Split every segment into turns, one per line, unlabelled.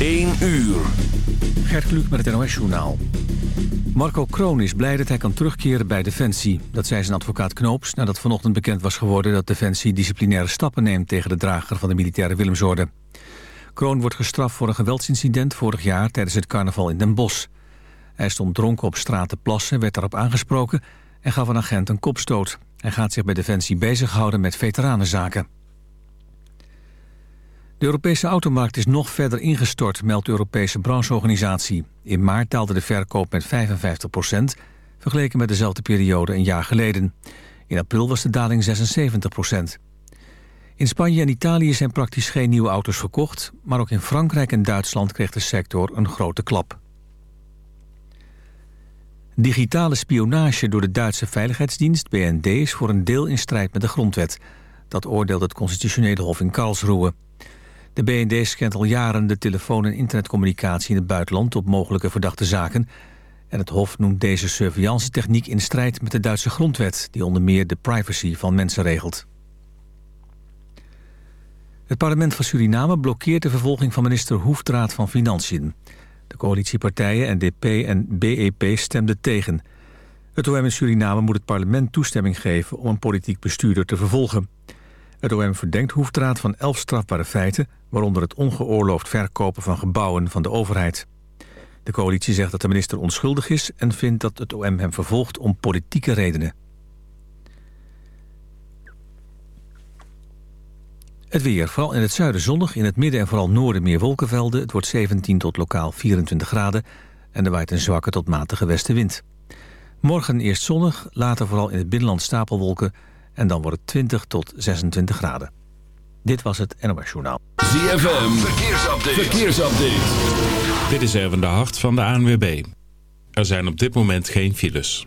1 uur.
Gert Kluk met het NOS-journaal. Marco Kroon is blij dat hij kan terugkeren bij Defensie. Dat zei zijn advocaat Knoops nadat vanochtend bekend was geworden... dat Defensie disciplinaire stappen neemt tegen de drager van de militaire Willemsorde. Kroon wordt gestraft voor een geweldsincident vorig jaar tijdens het carnaval in Den Bosch. Hij stond dronken op straat te plassen, werd daarop aangesproken... en gaf een agent een kopstoot. Hij gaat zich bij Defensie bezighouden met veteranenzaken. De Europese automarkt is nog verder ingestort, meldt de Europese brancheorganisatie. In maart daalde de verkoop met 55 procent, vergeleken met dezelfde periode een jaar geleden. In april was de daling 76 procent. In Spanje en Italië zijn praktisch geen nieuwe auto's verkocht... maar ook in Frankrijk en Duitsland kreeg de sector een grote klap. Digitale spionage door de Duitse veiligheidsdienst BND... is voor een deel in strijd met de grondwet. Dat oordeelt het Constitutionele Hof in Karlsruhe. De BND scant al jaren de telefoon- en internetcommunicatie in het buitenland op mogelijke verdachte zaken. En het Hof noemt deze surveillance techniek in strijd met de Duitse grondwet... die onder meer de privacy van mensen regelt. Het parlement van Suriname blokkeert de vervolging van minister Hoefdraad van Financiën. De coalitiepartijen NDP en BEP stemden tegen. Het OM in Suriname moet het parlement toestemming geven om een politiek bestuurder te vervolgen. Het OM verdenkt Hoefdraad van elf strafbare feiten... waaronder het ongeoorloofd verkopen van gebouwen van de overheid. De coalitie zegt dat de minister onschuldig is... en vindt dat het OM hem vervolgt om politieke redenen. Het weer, vooral in het zuiden zonnig, in het midden en vooral noorden meer wolkenvelden. Het wordt 17 tot lokaal 24 graden en er waait een zwakke tot matige westenwind. Morgen eerst zonnig, later vooral in het binnenland stapelwolken en dan wordt het 20 tot 26 graden. Dit was het NOS Journaal.
ZFM, verkeersupdate. verkeersupdate.
Dit is even de hart van de ANWB. Er zijn op dit moment geen files.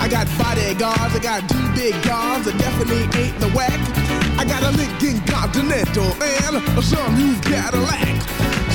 I got bodyguards, I got two big guns, that definitely ain't the whack. I got a Lincoln Continental and some new Cadillac.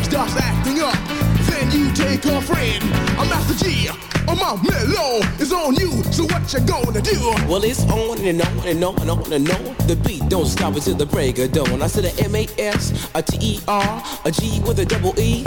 Girl starts acting up, then you take her friend. I'm Master Gee. Oh my mellow is on you, so what you gonna do?
Well, it's on and on and on and on and on. The beat don't stop until the break of dawn. I said a M-A-S, a T-E-R, a G with a double E.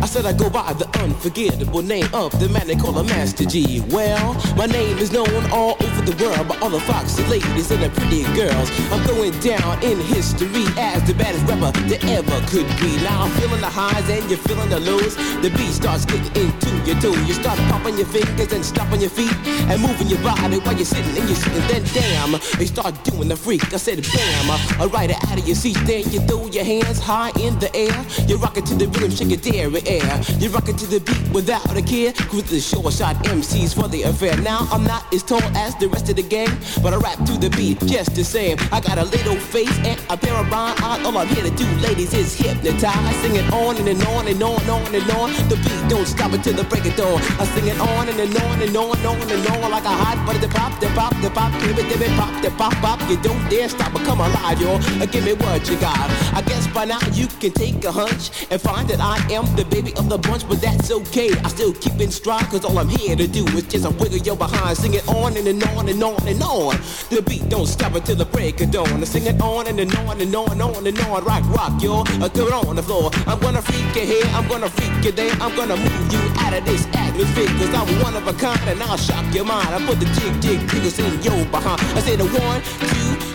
I said I go by the unforgettable name of the man they call a Master Gee. Well, my name is known all over the world by all the foxy ladies and the pretty girls. I'm going down in history as the baddest rapper that ever could be. Now I'm feeling the highs and you're feeling the lows. The beat starts getting into your toe. You start popping your fingers and stomping your feet and moving your body while you're sitting and you're sitting. Then damn, they start doing the freak. I said bam, I ride it out of your seat. Then you throw your hands high in the air. You rock it to the rhythm, shake it dairy air. You rock it to the beat without a care. Cruise the short shot MCs for the affair. Now I'm not as tall as the rest of the gang, but I rap to the beat just the same. I got a little face and a pair of rhyme eyes. All I'm here to do, ladies, is hypnotize. Sing it on and, and on and on and on and on. The beat don't stop until the break of dawn. I sing it on and, and on and on and on and on like a hot butter. The pop, the pop, the pop, give it, give it, pop, the pop, pop. You don't dare stop or come alive, y'all. Uh, Give me what you got. I guess by now you can take a hunch and find that I am the baby of the bunch, but that's okay. I still keep in stride, cause all I'm here to do is just a wiggle your behind. Sing it on and, and on and on and on. The beat don't stop until the break of dawn. I sing it on and, and on and on and on and on. Rock, rock, y'all. Uh, Throw it on the floor. I'm gonna freak you here, I'm gonna freak you there. I'm gonna move you out of this atmosphere, cause I'm one of a kind and I'll shock your mind. I put the jig, jig, jiggles in your behind. I say the one, two,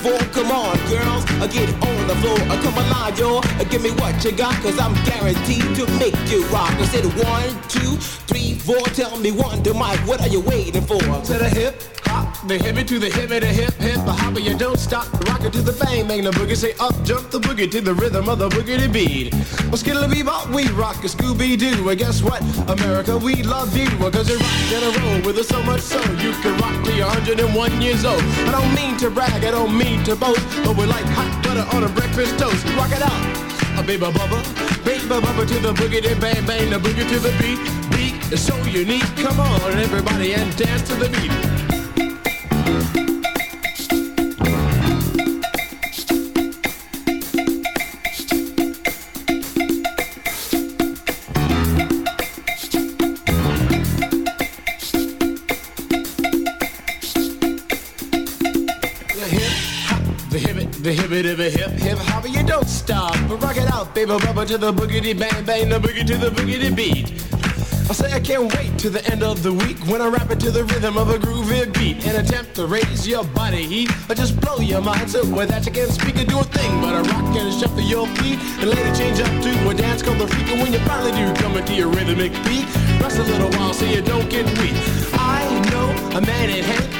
Come on, girls, uh, get on the floor. Uh, come alive, y'all. Uh, give me what you got, cause I'm guaranteed to make you rock. I said one, two, three, four. Tell me one, to Mike, what are you waiting for?
To the hip hop, the hippie to the hip and the hip hip the hopper. You don't stop, rock it to the bang bang the boogie. Say up, jump the boogie to the rhythm of the boogie to beat. Well, skittle bebop, we rock a Scooby Doo. And guess what, America, we love you. Cause you rock in a roll with us so much so you can rock till you're 101 years old. I don't mean to brag, I don't mean to boast, but we're like hot butter on a breakfast toast. Rock it out, a baby bubba, baby bubba to the boogie, then bang bang the boogie to the beat. Beat is so unique. Come on, everybody, and dance to the beat. It, the hip it, hip hip hop, you don't stop. But rock it out, baby, rubber to the boogity bang bang, the boogie to the boogity beat. I say I can't wait to the end of the week when I rap it to the rhythm of a groovy beat and attempt to raise your body heat or just blow your mind so with that you can't speak or do a thing but a rock and shuffle your feet and later change up to a dance called the freak and when you finally do come into your rhythmic beat rest a little while so you don't get weak. I know a man in Hank,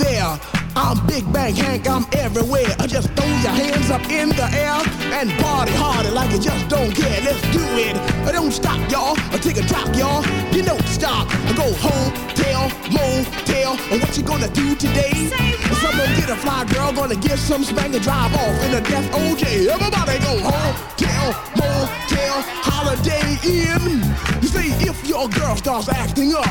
there. I'm Big Bang Hank, I'm everywhere. I just throw your hands up in the air and party harder like you just don't care. Let's do it. I don't stop, y'all. I take a drop, y'all. You don't stop. I go home, tell, motel. And what you gonna do today? Someone get a fly girl, gonna get some spank and drive off in a death OJ. Everybody go home, tell, motel, Holiday Inn. You say if your girl starts acting up,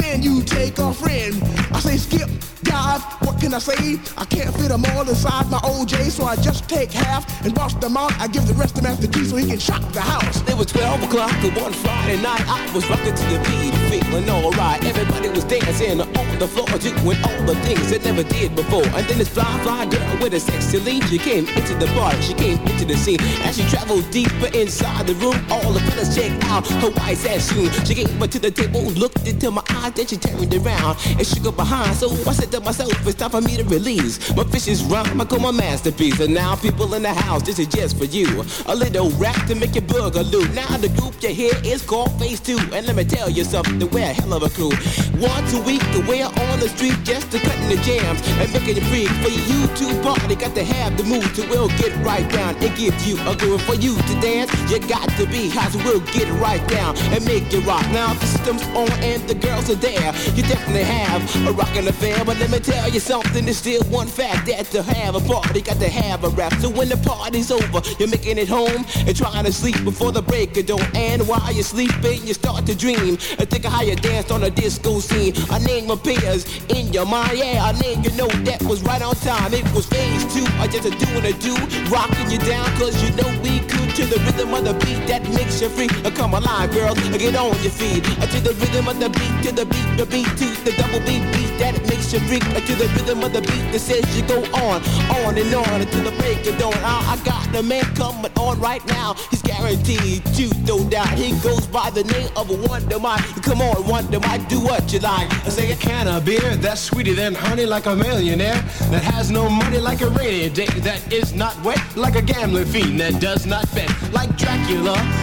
then you take a friend. I say skip, dive, what can I say? I can't fit them all inside my OJ, so I just take half and bust them out. I give the rest to Master Gee so he can shock the house.
It was 12 o'clock on one Friday night. I was rocking to the beat, feeling alright. Everybody was dancing on the floor, doing all the things they never did before. And then this fly, fly girl with a sexy lead, she came into the bar, she came into the scene. As she traveled deeper inside the room, all the fellas checked out her white ass soon. She came up to the table, looked into my eyes, then she turned around and her behind. So I said to myself, it's time for me to release my vicious rhyme. I call my masterpiece. And now people in the house, this is just for you. A little rap to make your boogaloo. Now the group you hear is called Phase 2. And let me tell you something, we're a hell of a crew. Once a week, we're on the street just to cutting the jams and making it free. For you to party, got to have the mood to will get right down and give you a groove. For you to dance, you got to be hot, so we'll get right down and make it rock. Now the system's on and the girls are there. You definitely have a rockin' affair, but let me tell you something. There's still one fact that to have a party, got to have a rap. So when the party's over, you're making it home and trying to sleep before the break of dawn. And while you're sleeping, you start to dream and think of how you danced on a disco scene. A name appears in your mind, yeah. A name you know that was right on time. It was phase two, I just a doing a do, rocking you down, cause you know we could to the rhythm of the beat that makes you free. Come alive, girls, uh, get on your feet. To the rhythm of the beat, to the beat, the beat, to the double beat beat that makes you freak. To the rhythm of the beat that says you go on, on and on until the break of dawn. I, I got the man coming on right now. He's guaranteed to throw down. He goes by the name of a Wonder Mike. Come on, Wonder Mike, do what you like.
I say a can of beer that's sweeter than honey, like a millionaire that has no money, like a rainy day that is not wet, like a gambling fiend that does not bet, like Dracula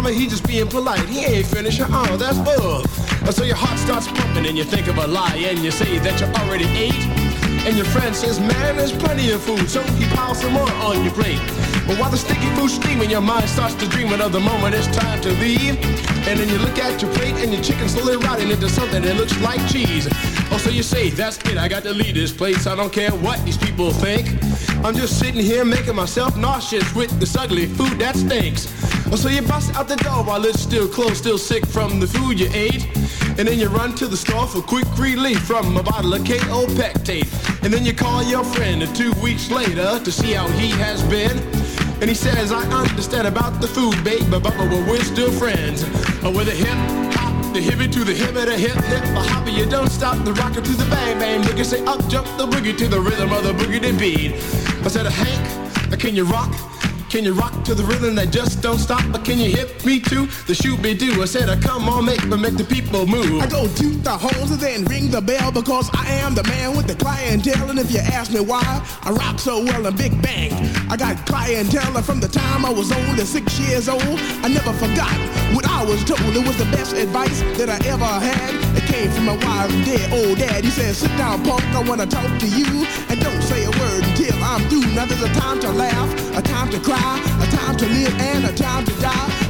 Mama, he just being polite. He ain't finished. Oh, uh, that's bull. Uh, so your heart starts pumping and you think of a lie and you say that you already ate. And your friend says, man, there's plenty of food, so he piles some more on your plate. But while the sticky food's steaming, your mind starts to dreaming of the moment it's time to leave. And then you look at your plate and your chicken slowly rotting into something that looks like cheese. Oh, so you say, that's it, I got to leave this place. I don't care what these people think. I'm just sitting here making myself nauseous with this ugly food that stinks. Oh, so you bust out the door while it's still closed, still sick from the food you ate. And then you run to the store for quick relief from a bottle of KO Pectate. And then you call your friend two weeks later to see how he has been. And he says, I understand about the food, babe, but, but, but we're still friends. Uh, with a hip hop, the hippie to the hip, the hip hip, the hopper, you don't stop the rocker to the bang bang. Boogie say up jump the boogie to the rhythm of the boogie beat. I said, Hank, can you rock? Can you rock to the rhythm that just don't stop? Can you hit me too? The shoot be do. I said, uh, come on, make me make the people move.
I go toot the horns and then ring the bell because I am the man with the clientele. And if you ask me why I rock so well in Big Bang, I got clientele from the time I was only six years old. I never forgot what I was told. It was the best advice that I ever had. It came from my wise dead old dad. He said, sit down, punk, I wanna talk to you. And don't say I'm through. Now there's a time to laugh, a time to cry, a time to live and a time to die,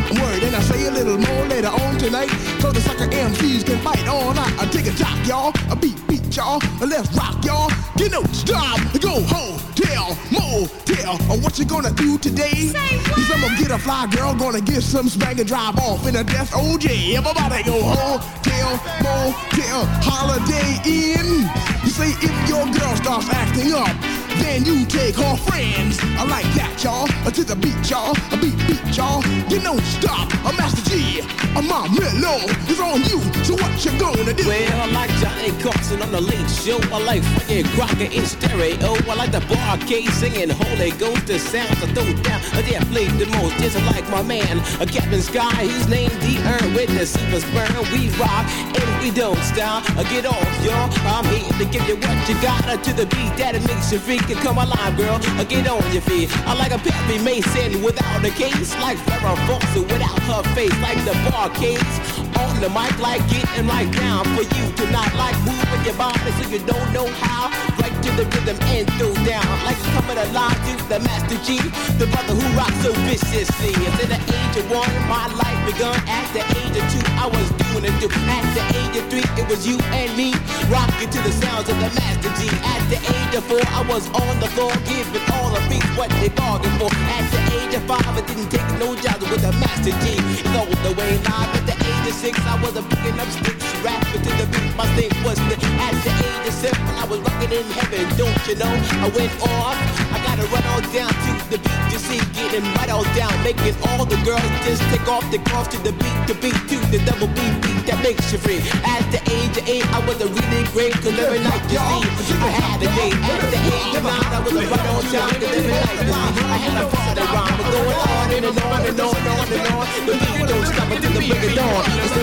word. And I say a little more later on tonight, so the sucker MCs can bite all night. I take a jock, y'all, a beat, beat, y'all, a let's rock, y'all. Get no stop, go home, tell, motel, or what you gonna do today? Cause I'm gonna get a fly girl, gonna get some spank and drive off in a death oh, OJ. Everybody go home, tell, motel, Holiday Inn. You say if your girl starts acting up, then you take her friends. I like that, y'all. To the beat, y'all. A beat, beat, y'all. You don't stop. A Master Gee. A my mellow is on you. So what you gonna do?
Well, I like Johnny Carson on the late show. I like Frankie Crocker in stereo. I like the Bar-Kays singing Holy Ghost. The sounds I throw down. I dare play the most. Just like my man, a Captain Sky. He's named D. Earn with the super sperm. We rock and we don't stop. Uh, Get off, y'all. I'm here to give you what you got uh, to the beat that it makes you freak and come alive, girl. Uh, Get on your feet. I like a Perry Mason without a case. Like Farrah Fawcett without her face. Like the Bar-Kays on the mic. Like getting right down for you to not like moving your body so you don't know how. Right to the rhythm and throw down. Like coming alive to the Master Gee. The brother who rocks so viciously. And At the age of one, my life begun. At the age of two, I was doing it. too. At the age of three, it was you and me. Rocking to the sounds of the Master Gee. At the age of four, I was on the floor giving all the beats what they bargained for. At the age of five, I didn't take no jobs with the Master Gee. It's All the way live. At the age of six, I was a picking up sticks, rapping to the beat. My thing was the. At the age of seven, I was rocking in heaven. Don't you know? I went off. I gotta run on down to the beat to see, getting right on down, making all the girls just take off the cross to the beat, the beat to the double beat beat that makes you free. At the age of eight, I was a really great, cause every night you see, I had a date. At the age of nine, I was a right on time, cause every night you see, I had a party rhyme, but going on and on and on and on and on. The beat don't stop until the break of dawn.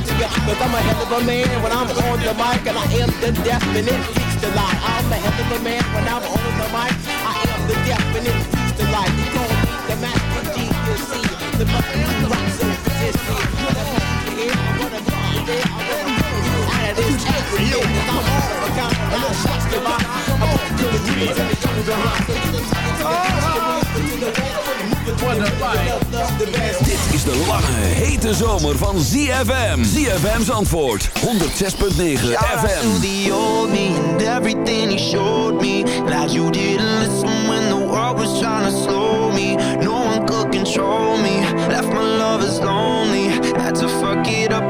Me what you cause I'm a hell of a man when I'm on the mic and I am the definite feast the lie. I'm a hell of a man when I'm on the mic. I am the definite feast the lie. You call me the master Gee, you see. The brother who rocks so resistant. I'm gonna be here, I'm gonna be there, I'm gonna be out of this every day. I'm all of a kind, I'm a shots to buy. I'm up to the trees and the guns behind.
Dit is de lange, hete zomer van ZFM. ZFM's antwoord, 106.9 FM.
the old me and everything he showed me. Glad you didn't listen when the world was trying to slow me. No one could control me. Left my lovers lonely. Had to fuck it up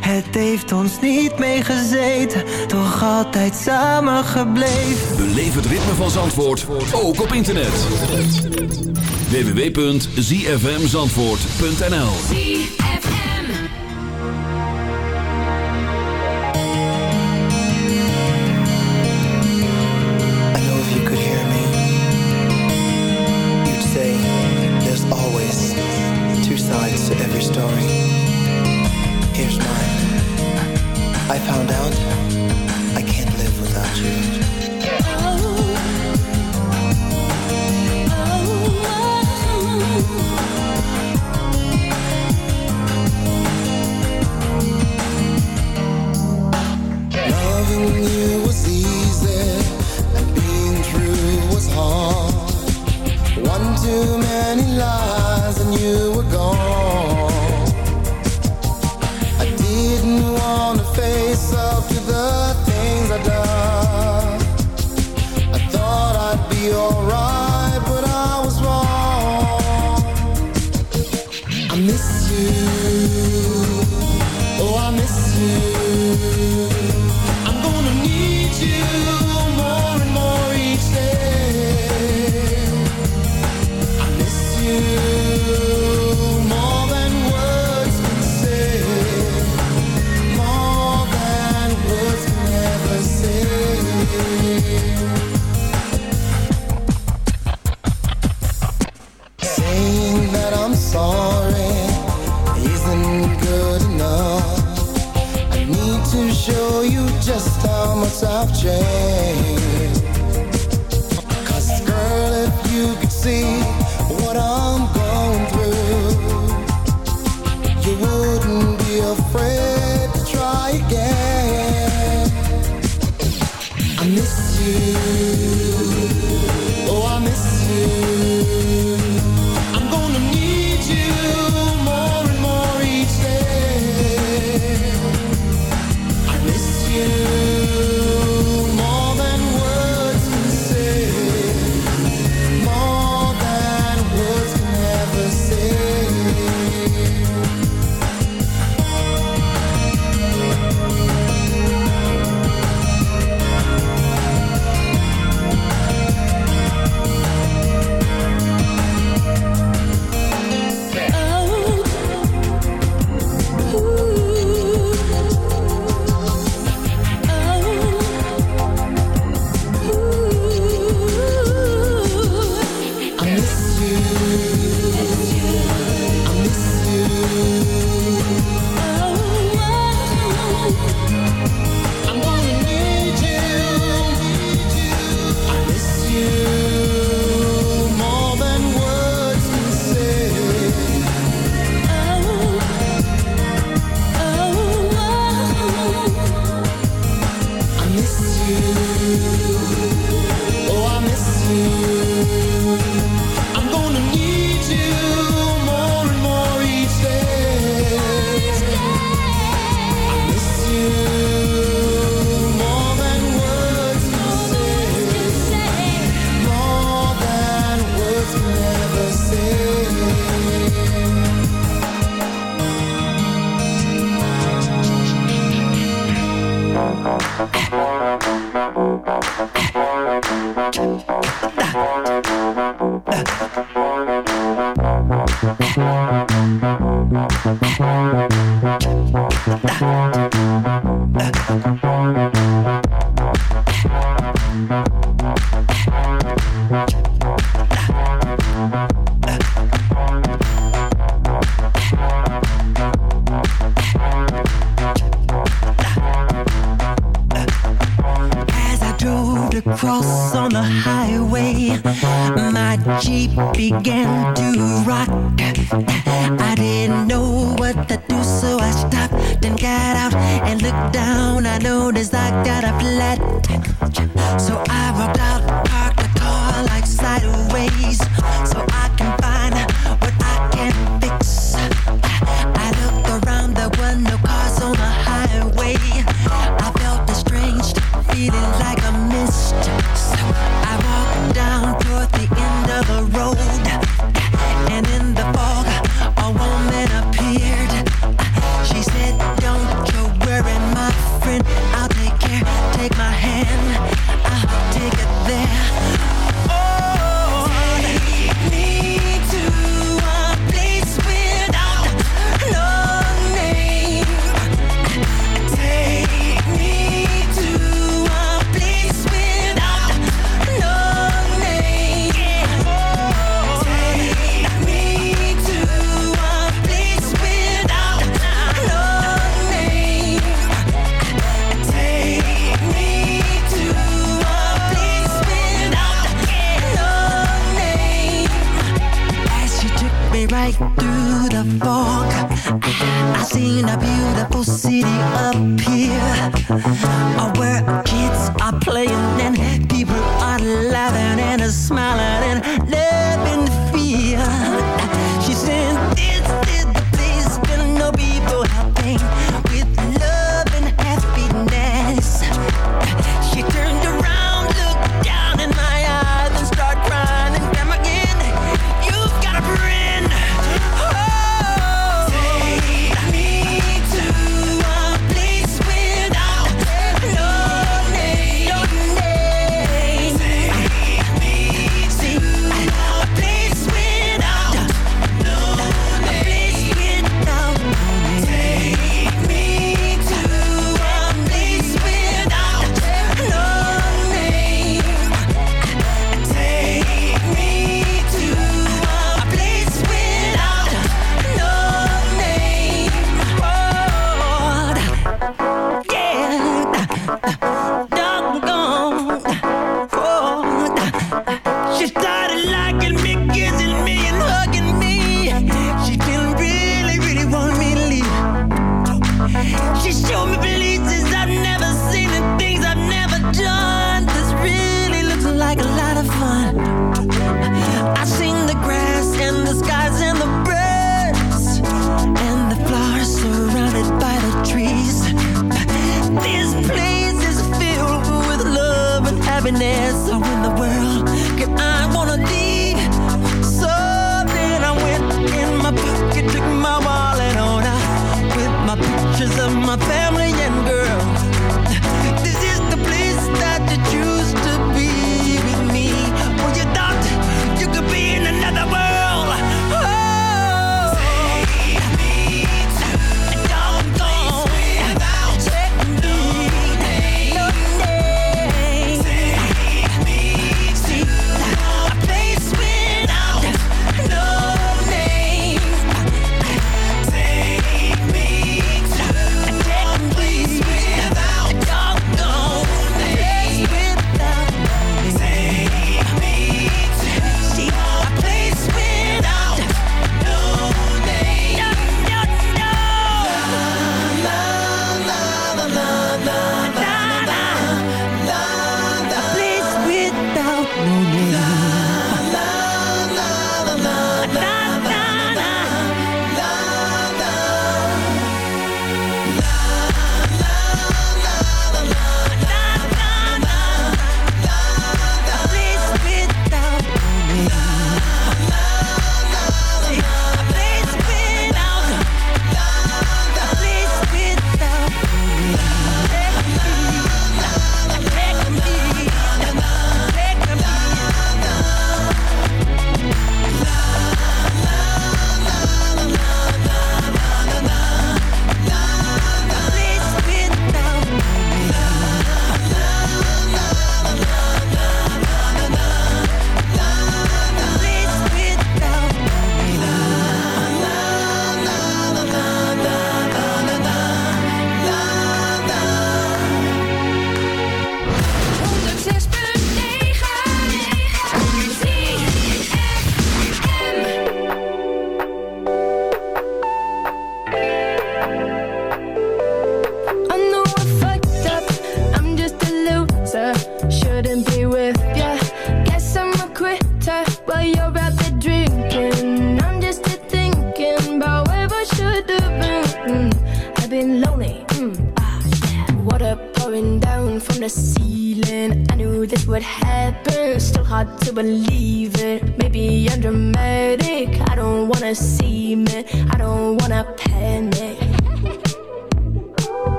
Het heeft ons niet meegezeten Toch altijd samen gebleven.
Beleef het ritme van Zandvoort ook op internet. Www.zfmzandvoort.nl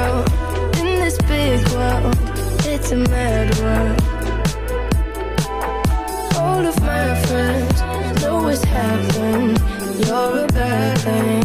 girl
in this
big world. It's a mad world. All of my friends know what's happening. You're a bad thing.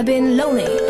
I've been lonely.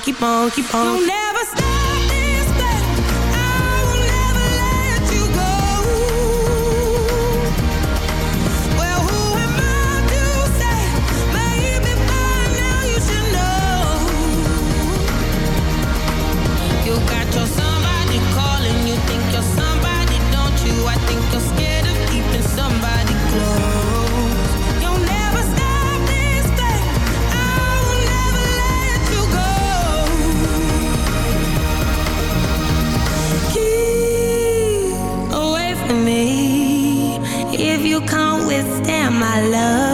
Keep on, keep on. my love.